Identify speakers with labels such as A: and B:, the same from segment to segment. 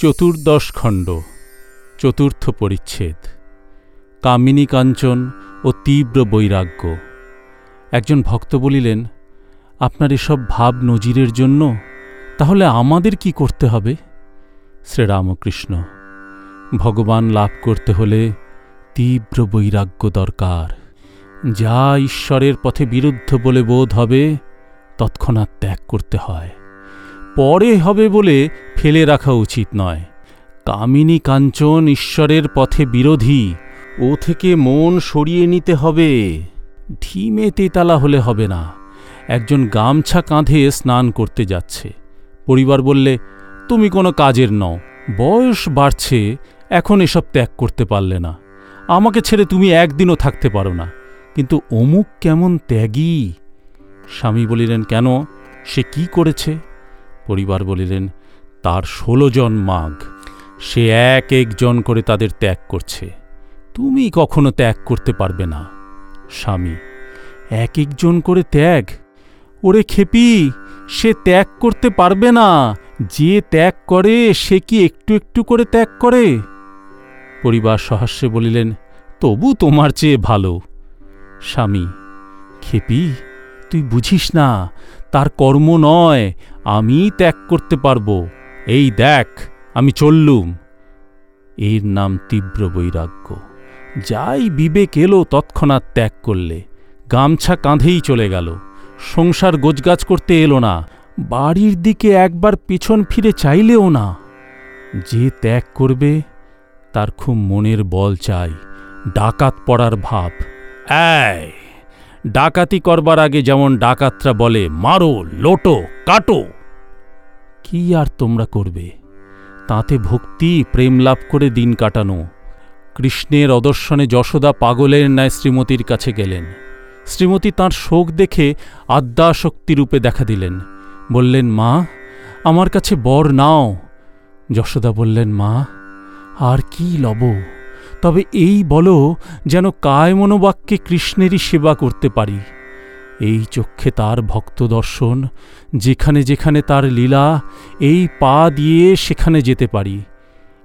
A: চতুর্দশ খণ্ড, চতুর্থ পরিচ্ছেদ। কামিনী কাঞ্চন ও তীব্র বৈরাগ্য। একজন ভক্ত বলিলেন, আপনার এসব ভাব নজিরের জন্য, তাহলে আমাদের কি করতে হবে? শ্রীরামকৃষ্ণ, ভগবান লাভ করতে হলে তীব্র বৈরাগ্য দরকার। যা ঈশ্বরের পথে বিরুদ্ধ বলে বোধ হবে, তৎক্ষণাৎ ত্যাগ করতে হয়। পরে হবে বলে ফেলে রাখা উচিত নয়। কামিনী কাঞ্চন ঈশ্বরের পথে বিরোধী, ও থেকে মন সরিয়ে নিতে হবে। ঢিমে তেতালা হলে হবে না। একজন গামছা কাঁধে স্নান করতে যাচ্ছে। পরিবার বললে, তুমি কোনো কাজের নও, বয়স বাড়ছে, এখন এসব ত্যাগ করতে পারলে না। আমাকে ছেড়ে তুমি একদিনও থাকতে পারো না। কিন্তু অমুক কেমন ত্যাগী? স্বামী বলিলেন, কেন? সে কি করেছে? পরিবার বলিলেন, তার ষোলো জন মাগ সে এক একজন করে তাদের ত্যাগ করছে। তুমি কখনো ত্যাগ করতে পারবে না। স্বামী, এক একজন করে ত্যাগ? ওরে খেপি, সে ত্যাগ করতে পারবে না। যে ত্যাগ করে, সে কি একটু একটু করে ত্যাগ করে? পরিবার সহাস্যে বলিলেন, তবু তোমার চেয়ে ভালো। স্বামী, খেপি তুই বুঝিস না, তার কর্ম নয় আমি ত্যাগ করতে পারব। এই দেখ, আমি চললুম। এর নাম তীব্র বৈরাগ্য। যাই বিবেক এলো তৎক্ষণাৎ ত্যাগ করলে, গামছা কাঁধেই চলে গেল। সংসার গোজগাছ করতে এলো না, বাড়ির দিকে একবার পেছন ফিরে চাইলেও না। যে ত্যাগ করবে, তার খুব মনের বল চাই, ডাকাত পড়ার ভাব। এই! ডাকাতি করবার আগে যেমন ডাকাতরা বলে, মারো, লোটো, কাটো। কি আর তোমরা করবে? তাতে ভক্তি, প্রেম লাভ করে দিন কাটানো। কৃষ্ণের অদর্শনে যশোদা পাগলের ন্যায় শ্রীমতীর কাছে গেলেন। শ্রীমতী তাঁর শোক দেখে আদ্যাশক্তিরূপে দেখা দিলেন। বললেন, মা, আমার কাছে বর নাও। যশোদা বললেন, মা, আর কি লব? তবে এই বলো যেন কায় মনোবাক্যে কৃষ্ণেরই সেবা করতে পারি। এই চক্ষে তার ভক্ত দর্শন, যেখানে যেখানে তার লীলা, এই পা দিয়ে সেখানে যেতে পারি।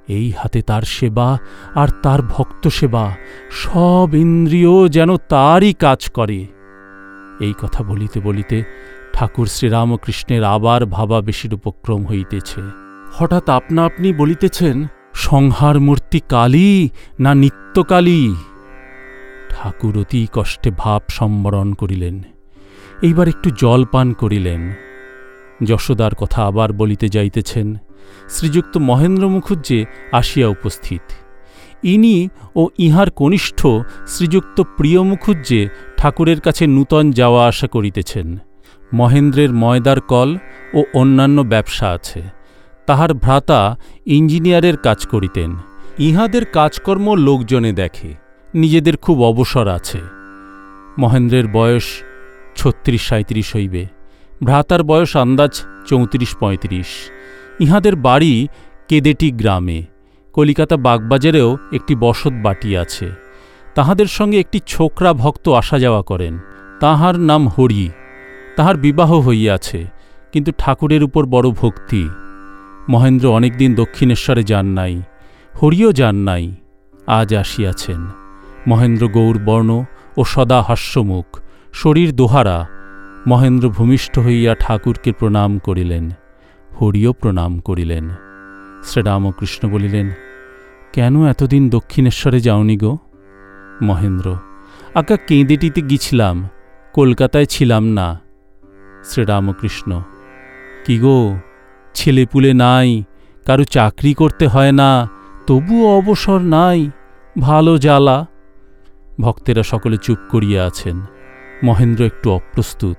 A: এই হাতে তার সেবা আর তার ভক্ত সেবা, সব ইন্দ্রিয় যেন তারই কাজ করে। এই কথা বলিতে বলিতে ঠাকুর শ্রীরামকৃষ্ণের আবার ভাবা ভাবাবেশির উপক্রম হইতেছে। হঠাৎ আপনা আপনি বলিতেছেন সংহার মূর্তি কালী না নিত্যকালী ঠাকুর অতি কষ্টে ভাব সম্বরণ করিলেন। এইবার একটু জল পান করিলেন। যশোদার কথা আবার বলিতে যাইতেছেন। শ্রীযুক্ত মহেন্দ্র মুখুজ্জে আসিয়া উপস্থিত। ইনি ও ইহার কনিষ্ঠ শ্রীযুক্ত প্রিয় মুখুজ্জে ঠাকুরের কাছে নূতন যাওয়া আসা করিতেছেন। মহেন্দ্রের ময়দার কল ও অন্যান্য ব্যবসা আছে। তাহার ভ্রাতা ইঞ্জিনিয়ারের কাজ করিতেন। ইহাদের কাজকর্ম লোকজনে দেখে, নিজেদের খুব অবসর আছে। মহেন্দ্রের বয়স ছত্রিশ সাঁত্রিশ হইবে, ভ্রাতার বয়স আন্দাজ চৌত্রিশ পঁয়ত্রিশ। ইহাদের বাড়ি কেদেটি গ্রামে, কলিকাতা বাগবাজারেও একটি বসত বাটি আছে। তাহাদের সঙ্গে একটি ছোকরা ভক্ত আসা যাওয়া করেন। তাহার নাম হরি। তাহার বিবাহ হইয়াছে, কিন্তু ঠাকুরের উপর বড় ভক্তি। মহেন্দ্র অনেকদিন দক্ষিণেশ্বরে যান নাই, হরিও যান নাই, আজ আসিয়াছেন। মহেন্দ্র গৌরবর্ণ ও সদা হাস্যমুখ, শরীর দোহারা। মহেন্দ্র ভূমিষ্ঠ হইয়া ঠাকুরকে প্রণাম করিলেন, হরিও প্রণাম করিলেন। শ্রীরামকৃষ্ণ বলিলেন, কেন এতদিন দক্ষিণেশ্বরে যাওনি গো? মহেন্দ্র, আজ্ঞা কেঁদেটিতে গিছিলাম, কলকাতায় ছিলাম না। শ্রীরামকৃষ্ণ, কি গো? ছেলেপুলে নাই, কারও চাকরি করতে হয় না, তবুও অবসর নাই, ভালো জ্বালা। ভক্তেরা সকলে চুপ করিয়া আছেন। মহেন্দ্র একটু অপ্রস্তুত।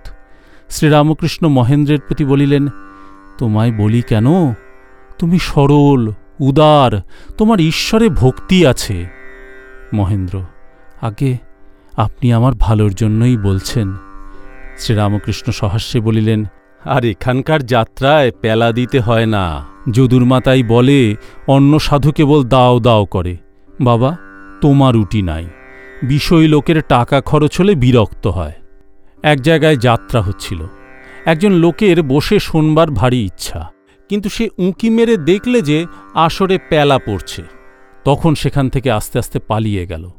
A: শ্রীরামকৃষ্ণ মহেন্দ্রের প্রতি বলিলেন, তোমায় বলি কেন? তুমি সরল, উদার, তোমার ঈশ্বরে ভক্তি আছে। মহেন্দ্র, আগে আপনি আমার ভালোর জন্যই বলছেন। শ্রীরামকৃষ্ণ সহাস্যে বলিলেন আর, এখানকার যাত্রায় পেলা দিতে হয় না। যদুর মাতাই বলে, অন্য সাধু কেবল দাও দাও করে। বাবা, তোমার উটি নাই। বিষয় লোকের টাকা খরচ হলে বিরক্ত হয়। এক জায়গায় যাত্রা হচ্ছিল। একজন লোকের বসে শোনবার ভারী ইচ্ছা। কিন্তু সে উঁকি মেরে দেখলে যে আসরে প্যালা পড়ছে। তখন সেখান থেকে আস্তে আস্তে পালিয়ে গেল।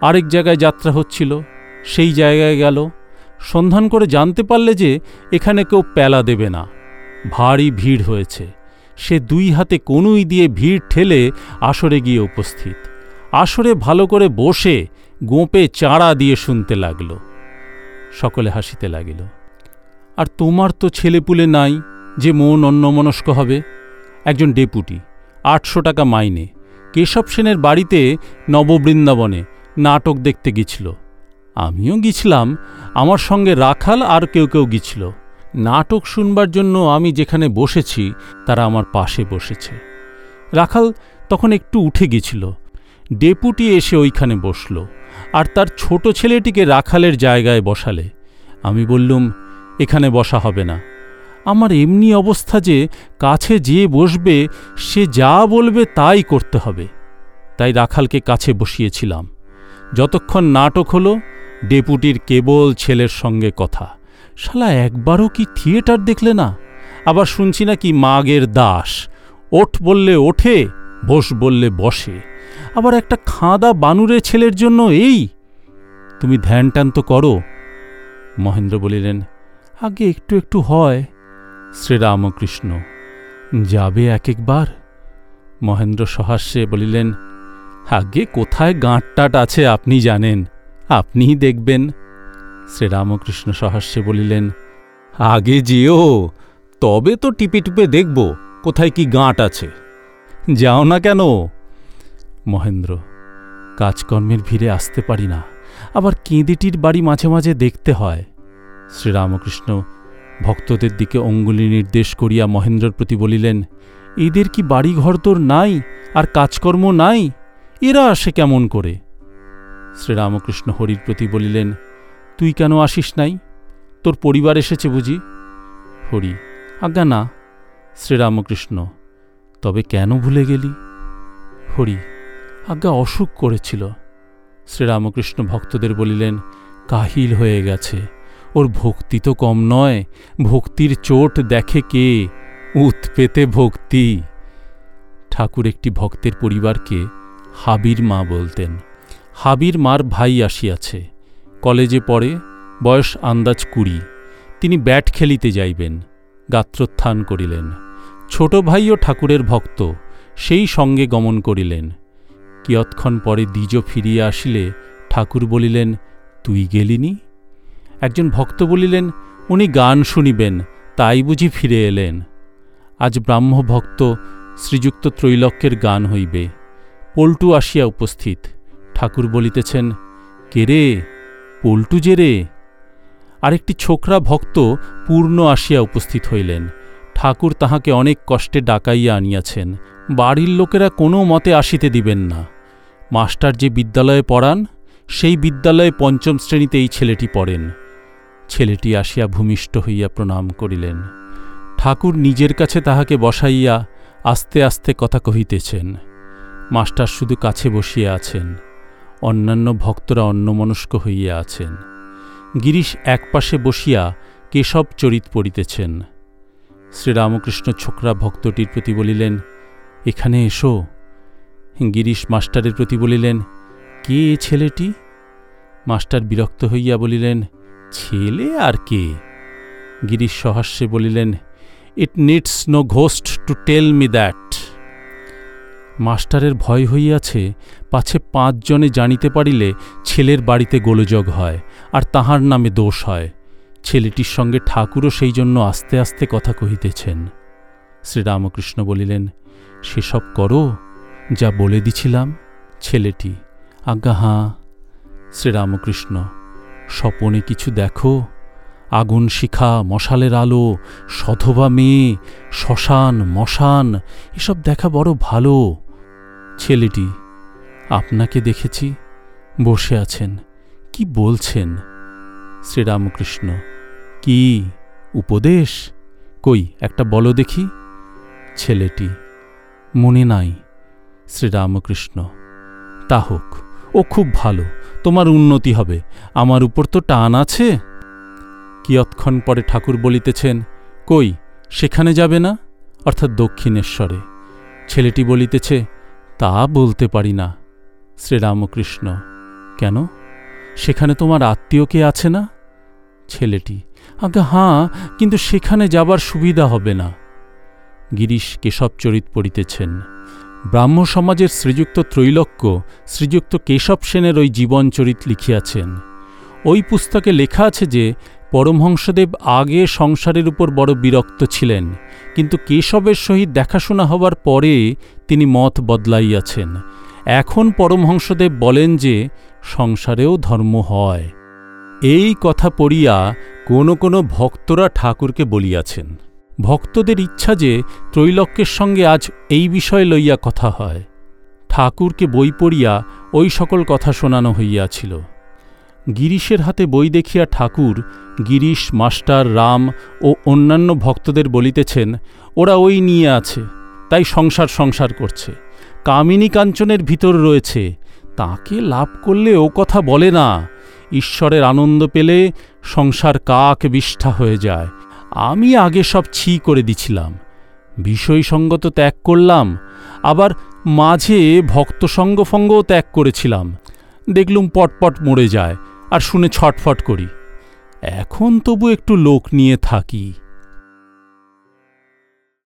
A: আরেক জায়গায় যাত্রা হচ্ছিল। সেই জায়গায় গেল। সন্ধান করে জানতে পারলে যে এখানে কেউ প্যালা দেবে না। ভারী ভিড় হয়েছে। সে দুই হাতে কনুই দিয়ে ভিড় ঠেলে আসরে গিয়ে উপস্থিত। আসরে ভালো করে বসে গোঁপে চাঁড়া দিয়ে শুনতে লাগল। সকলে হাসিতে লাগিল। আর তোমার তো ছেলেপুলে নাই যে মন অন্যমনস্ক হবে? একজন ডেপুটি, আটশো টাকা মাইনে। কেশব সেনের বাড়িতে নববৃন্দাবনে নাটক দেখতে গিয়েছিল। আমিও গিয়েছিলাম। আমার সঙ্গে রাখাল আর কেউ কেউ গিয়েছিল। নাটক শুনবার জন্য আমি যেখানে বসেছি, তারা আমার পাশে বসেছে। রাখাল তখন একটু উঠে গেছিল ডেপুটি এসে ওইখানে বসল আর তার ছোট ছেলেটিকে রাখালের জায়গায় বসালে। আমি বললুম, এখানে বসা হবে না। আমার এমনি অবস্থা যে কাছে যে বসবে, সে যা বলবে তাই করতে হবে। তাই রাখালকে কাছে বসিয়েছিলাম। যতক্ষণ নাটক হলো ডেপুটির কেবল ছেলের সঙ্গে কথা। শালা, একবারও কি থিয়েটার দেখলে না? আবার শুনছি না কি মাগের দাস। ওঠ বললে ওঠে, বস বললে বসে। আবার একটা খাঁদা বানুরে ছেলের জন্য এই। তুমি ধ্যান টান তো করো, মহেন্দ্র বলিলেন। আগে একটু একটু হয়, শ্রীরামকৃষ্ণ। যাবে এক একবার? মহেন্দ্র সহাস্যে বলিলেন, আগে কোথায় গাঁটটাট আছে আপনি জানেন। আপনিই দেখবেন। শ্রীরামকৃষ্ণ সহাস্যে বলিলেন, আগে যেও, তবে তো টিপে টিপে দেখব কোথায় কি গাঁট আছে। যাও না কেন? মহেন্দ্র, কাজকর্মের ভিড়ে আসতে পারি না, আবার কেঁদেটির বাড়ি মাঝে মাঝে দেখতে হয়। শ্রীরামকৃষ্ণ ভক্তদের দিকে অঙ্গুলি নির্দেশ করিয়া মহেন্দ্রর প্রতি বলিলেন, এদের কি বাড়ি ঘর তোর নাই আর কাজকর্ম নাই? এরা আসে কেমন করে? শ্রীরামকৃষ্ণ হরির প্রতি বলিলেন, তুই কেন আসিস নাই? তোর পরিবার এসেছে বুঝি? হরি, আজ্ঞা না, শ্রীরামকৃষ্ণ, তবে কেন ভুলে গেলি? হরি, আজ্ঞা অসুখ করেছিল। শ্রীরামকৃষ্ণ ভক্তদের বলিলেন, কাহিল হয়ে গেছে। ওর ভক্তি তো কম নয়, ভক্তির চোট দেখে কে? উৎপেতে ভক্তি। ঠাকুর একটি ভক্তের পরিবারকে হাবির মা বলতেন। হাবির মার ভাই আসিয়াছে। কলেজে পড়ে, বয়স আন্দাজ কুড়ি। তিনি ব্যাট খেলিতে যাইবেন, গাত্রোত্থান করিলেন। ছোট ভাইও ঠাকুরের ভক্ত, সেই সঙ্গে গমন করিলেন। কিয়ৎক্ষণ পরে দ্বিজ ফিরিয়া আসিলে ঠাকুর বলিলেন, তুই গেলিনি? একজন ভক্ত বলিলেন, উনি গান শুনিবেন, তাই বুঝি ফিরে এলেন। আজ ব্রাহ্ম ভক্ত শ্রীযুক্ত ত্রৈলক্যের গান হইবে। পল্টু আসিয়া উপস্থিত। ঠাকুর বলিতেছেন, কে রে? পল্টু যে রে? আরেকটি ছোকরা ভক্ত পূর্ণ আসিয়া উপস্থিত হইলেন। ঠাকুর তাহাকে অনেক কষ্টে ডাকাইয়া আনিয়াছেন। বাড়ির লোকেরা কোনো মতে আসিতে দিবেন না। মাস্টার যে বিদ্যালয়ে পড়ান, সেই বিদ্যালয়ে পঞ্চম শ্রেণীতে এই ছেলেটি পড়েন। ছেলেটি আসিয়া ভূমিষ্ঠ হইয়া প্রণাম করিলেন। ঠাকুর নিজের কাছে তাহাকে বসাইয়া আস্তে আস্তে কথা কহিতেছেন। মাস্টার শুধু কাছে বসিয়া আছেন। অন্যান্য ভক্তরা অন্যমনস্ক হইয়া আছেন। গিরিশ একপাশে বসিয়া কেশব চরিত পড়িতেছেন। শ্রীরামকৃষ্ণ ছোকরা ভক্তটির প্রতি বলিলেন, এখানে এসো। গিরিশ মাস্টারের প্রতি বলিলেন, কে এ ছেলেটি? মাস্টার বিরক্ত হইয়া বলিলেন, ছেলে আর কে? গিরিশ সহাস্যে বলিলেন it needs no ghost to tell me that মাস্টারের ভয় হইয়াছে, পাছে পাঁচজনে জানিতে পারিলে ছেলের বাড়িতে গোলযোগ হয়, আর তাহার নামে দোষ হয়। ছেলেটির সঙ্গে ঠাকুরও সেই জন্য আস্তে আস্তে কথা কহিতেছেন। শ্রীরামকৃষ্ণ বলিলেন, সেসব করো, যা বলে দিছিলাম, ছেলেটি। আজ্ঞা, হাঁ। শ্রীরামকৃষ্ণ, স্বপনে কিছু দেখো। আগুন শিখা, মশালের আলো, সধবা মেয়ে, শ্মশান, মশান, এসব দেখা বড় ভালো। ছেলেটি, আপনাকে দেখেছি, বসে আছেন, কি বলছেন? শ্রীরামকৃষ্ণ, কি উপদেশ? কই, একটা বলো দেখি। ছেলেটি, মনে নাই, শ্রীরামকৃষ্ণ। তা হোক, ও খুব ভালো, তোমার উন্নতি হবে, আমার উপর তো টান আছে। কিয়ৎক্ষণ পরে ঠাকুর বলিতেছেন, কই, সেখানে যাবে না? অর্থাৎ দক্ষিণেশ্বরে। ছেলেটি বলিতেছে তা বলতে পারি না, শ্রীরামকৃষ্ণ। কেন? সেখানে তোমার আত্মীয় কে আছে না? ছেলেটি। আজ্ঞা, হাঁ, কিন্তু সেখানে যাবার সুবিধা হবে না। গিরিশ কেশবচরিত পড়িতেছেন। ব্রাহ্ম সমাজের শ্রীযুক্ত ত্রৈলক্য শ্রীযুক্ত কেশব সেনের ওই জীবনচরিত লিখিয়াছেন। ওই পুস্তকে লেখা আছে যে, পরমহংসদেব আগে সংসারের উপর বড় বিরক্ত ছিলেন, কিন্তু কেশবের সহিত দেখাশোনা হবার পরে তিনি মত বদলাইয়াছেন। এখন পরমহংসদেব বলেন যে, সংসারেও ধর্ম হয়। এই কথা পড়িয়া কোনো কোনো ভক্তরা ঠাকুরকে বলিয়াছেন। ভক্তদের ইচ্ছা যে, ত্রৈলক্যের সঙ্গে আজ এই বিষয় লইয়া কথা হয়। ঠাকুরকে বই পড়িয়া ওই সকল কথা শোনানো হইয়াছিল। গিরিশের হাতে বই দেখিয়া ঠাকুর, গিরিশ, মাস্টার, রাম ও অন্যান্য ভক্তদের বলিতেছেন, ওরা ওই নিয়ে আছে, তাই সংসার সংসার করছে। কামিনী কাঞ্চনের ভিতর রয়েছে, তাকে লাভ করলে ও কথা বলে না। ঈশ্বরের আনন্দ পেলে সংসার কাক বিষ্ঠা হয়ে যায়। আমি আগে সব ছি করে দিছিলাম, বিষয়সঙ্গত ত্যাগ করলাম, আবার মাঝে ভক্তসঙ্গফঙ্গও ত্যাগ করেছিলাম। দেখলুম পটপট মরে যায় আর শুনে ছটফট করি। এখন তবু একটু লোক নিয়ে থাকি।